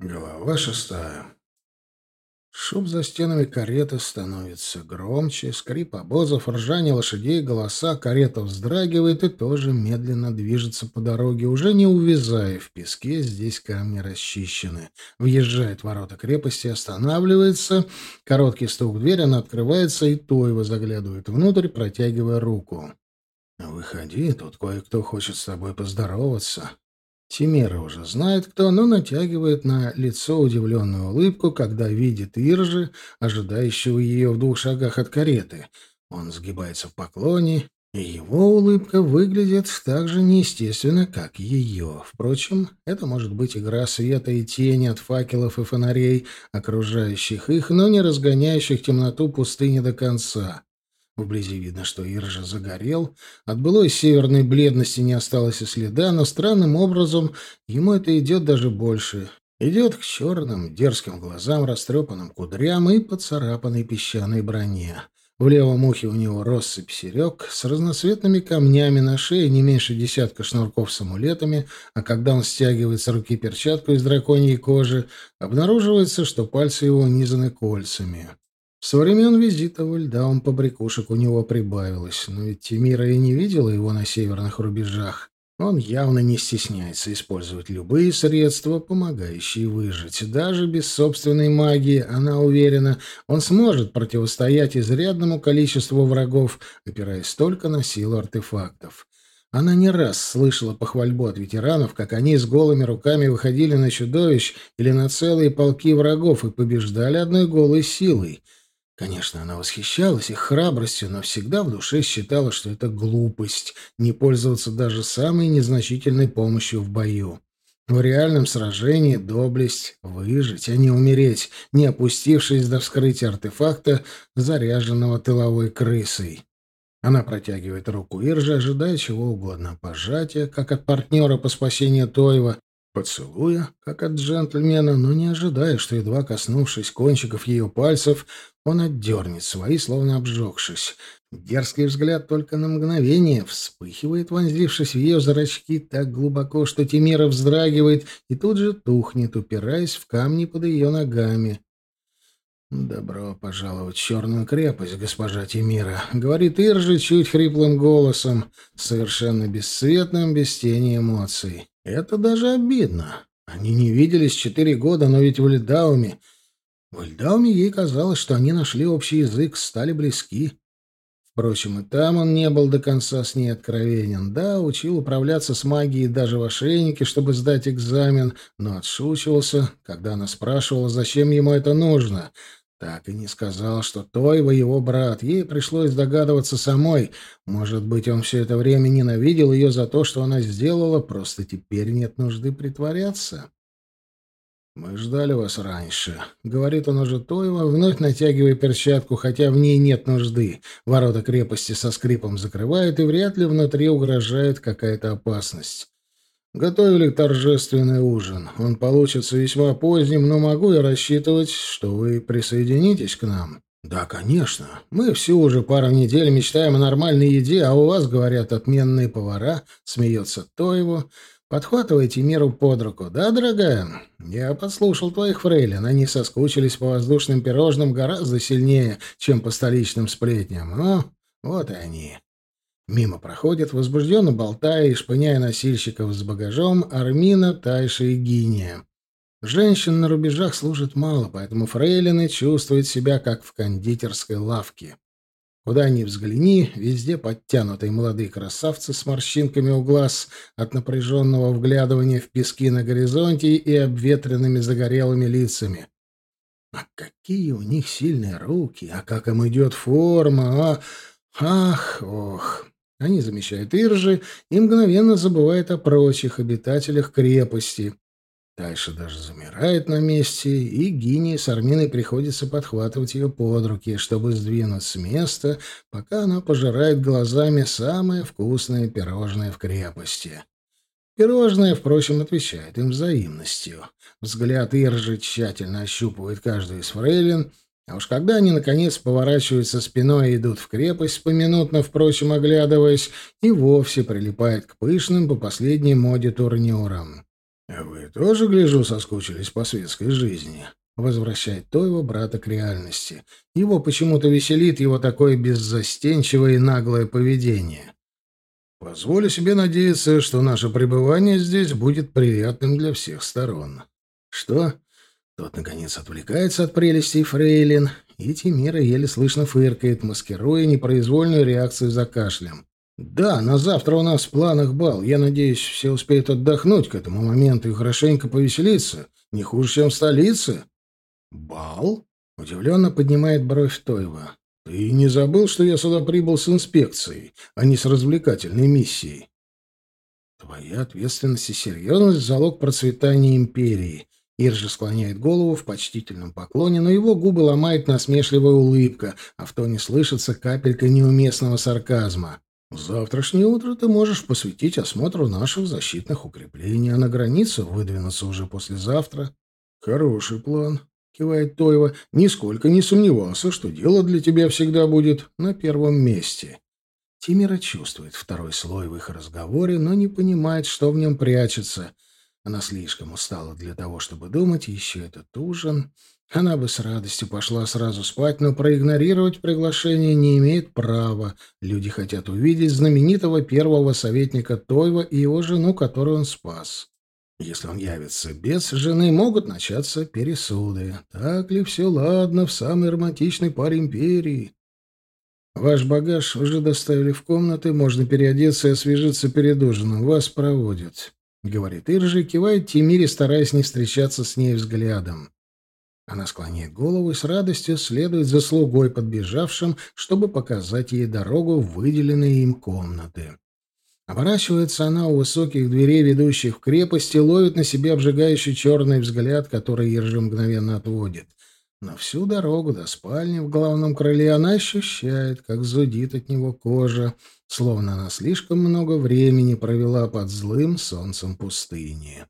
Глава шестая. Шум за стенами кареты становится громче, скрип обозов, ржание лошадей, голоса, карета вздрагивает и тоже медленно движется по дороге, уже не увязая в песке, здесь камни расчищены. Въезжает ворота крепости, останавливается, короткий стук в дверь, она открывается, и Тоева заглядывает внутрь, протягивая руку. «Выходи, тут кое-кто хочет с тобой поздороваться». Тимира уже знает кто, но натягивает на лицо удивленную улыбку, когда видит Иржи, ожидающего ее в двух шагах от кареты. Он сгибается в поклоне, и его улыбка выглядит так же неестественно, как ее. Впрочем, это может быть игра света и тени от факелов и фонарей, окружающих их, но не разгоняющих темноту пустыни до конца. Вблизи видно, что Иржа загорел. От былой северной бледности не осталось и следа, но странным образом ему это идет даже больше. Идет к черным, дерзким глазам, растрепанным кудрям и поцарапанной песчаной броне. В левом ухе у него россыпь серег с разноцветными камнями на шее, не меньше десятка шнурков с амулетами, а когда он стягивает с руки перчатку из драконьей кожи, обнаруживается, что пальцы его унизаны кольцами. Со времен визита в Эльдаун побрякушек у него прибавилось, но ведь Тимира и не видела его на северных рубежах. Он явно не стесняется использовать любые средства, помогающие выжить. Даже без собственной магии, она уверена, он сможет противостоять изрядному количеству врагов, опираясь только на силу артефактов. Она не раз слышала похвальбу от ветеранов, как они с голыми руками выходили на чудовищ или на целые полки врагов и побеждали одной голой силой — Конечно, она восхищалась их храбростью, но всегда в душе считала, что это глупость не пользоваться даже самой незначительной помощью в бою. В реальном сражении доблесть — выжить, а не умереть, не опустившись до вскрытия артефакта, заряженного тыловой крысой. Она протягивает руку Иржи, ожидая чего угодно — пожатия, как от партнера по спасению Тоева, поцелуя, как от джентльмена, но не ожидая, что, едва коснувшись кончиков ее пальцев, он отдернет свои, словно обжегшись. Дерзкий взгляд только на мгновение вспыхивает, вонзившись в ее зрачки так глубоко, что Тимира вздрагивает и тут же тухнет, упираясь в камни под ее ногами. «Добро пожаловать в черную крепость, госпожа Тимира», — говорит Иржи чуть хриплым голосом, совершенно бесцветным, без тени эмоций. «Это даже обидно. Они не виделись четыре года, но ведь в Льдауме в Эльдауме ей казалось, что они нашли общий язык, стали близки. Впрочем, и там он не был до конца с ней откровенен. Да, учил управляться с магией даже в ошейнике, чтобы сдать экзамен, но отшучивался, когда она спрашивала, зачем ему это нужно. Так и не сказал, что Тойва его брат. Ей пришлось догадываться самой. Может быть, он все это время ненавидел ее за то, что она сделала, просто теперь нет нужды притворяться. «Мы ждали вас раньше», — говорит он уже Тоева, вновь натягивая перчатку, хотя в ней нет нужды. Ворота крепости со скрипом закрывают, и вряд ли внутри угрожает какая-то опасность. Готовили торжественный ужин. Он получится весьма поздним, но могу я рассчитывать, что вы присоединитесь к нам?» «Да, конечно. Мы все уже пару недель мечтаем о нормальной еде, а у вас, говорят, отменные повара», — смеется Тоева. Подхватывайте миру под руку. Да, дорогая? Я подслушал твоих фрейлин. Они соскучились по воздушным пирожным гораздо сильнее, чем по столичным сплетням. Ну, вот и они. Мимо проходят, возбужденно болтая и шпыняя носильщиков с багажом, Армина, Тайша и Гиния. Женщин на рубежах служит мало, поэтому фрейлины чувствуют себя как в кондитерской лавке. Куда ни взгляни, везде подтянутые молодые красавцы с морщинками у глаз от напряженного вглядывания в пески на горизонте и обветренными загорелыми лицами. А какие у них сильные руки, а как им идет форма, а... Ах, ох! Они замечают Иржи и мгновенно забывают о прочих обитателях крепости, Тайша даже замирает на месте, и Гине с Арминой приходится подхватывать ее под руки, чтобы сдвинуть с места, пока она пожирает глазами самое вкусное пирожное в крепости. Пирожное, впрочем, отвечает им взаимностью. Взгляд Иржи тщательно ощупывает каждую из фрейлин, а уж когда они, наконец, поворачиваются спиной и идут в крепость, поминутно, впрочем, оглядываясь, и вовсе прилипает к пышным по последней моде турнюрам. «Вы тоже, гляжу, соскучились по светской жизни?» Возвращает Тойва брата к реальности. Его почему-то веселит его такое беззастенчивое и наглое поведение. Позволю себе надеяться, что наше пребывание здесь будет приятным для всех сторон. Что? Тот, наконец, отвлекается от прелестей фрейлин, и Тимира еле слышно фыркает, маскируя непроизвольную реакцию за кашлем. «Да, на завтра у нас в планах бал. Я надеюсь, все успеют отдохнуть к этому моменту и хорошенько повеселиться. Не хуже, чем в столице». «Бал?» — удивленно поднимает бровь Тойва. «Ты не забыл, что я сюда прибыл с инспекцией, а не с развлекательной миссией?» «Твоя ответственность и серьезность — залог процветания империи». Иржи склоняет голову в почтительном поклоне, но его губы ломает насмешливая улыбка, а в тоне слышится капелька неуместного сарказма. Завтрашнее утро ты можешь посвятить осмотру наших защитных укреплений, а на границу выдвинуться уже послезавтра. Хороший план, кивает Тоева. Нисколько не сомневался, что дело для тебя всегда будет на первом месте. Тимира чувствует второй слой в их разговоре, но не понимает, что в нем прячется. Она слишком устала для того, чтобы думать, еще этот ужин. Она бы с радостью пошла сразу спать, но проигнорировать приглашение не имеет права. Люди хотят увидеть знаменитого первого советника Тойва и его жену, которую он спас. Если он явится без жены, могут начаться пересуды. Так ли все ладно в самой романтичной паре империи? Ваш багаж уже доставили в комнаты, можно переодеться и освежиться перед ужином. Вас проводят, — говорит Иржи, кивает Тимире, стараясь не встречаться с ней взглядом. Она склоняет голову и с радостью следует за слугой, подбежавшим, чтобы показать ей дорогу в выделенные им комнаты. Оборачивается она у высоких дверей, ведущих в крепость, и ловит на себе обжигающий черный взгляд, который Ержи мгновенно отводит. Но всю дорогу до спальни в главном крыле она ощущает, как зудит от него кожа, словно она слишком много времени провела под злым солнцем пустыни.